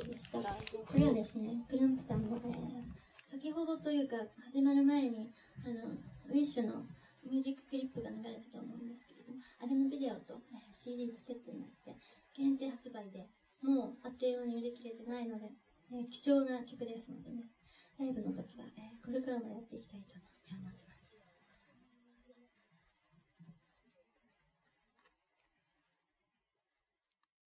でしたら。これはですね、クランプさんの、えー、先ほどというか、始まる前に、あの、ウィッシュのミュージッククリップが流れたと思うんですけれども、あれのビデオと、えー、CD とセットになって、限定発売で、もうあっという間に売り切れてないので、えー、貴重な曲ですのでね、ライブの時は、えー、これからもやっていきたいと思ってます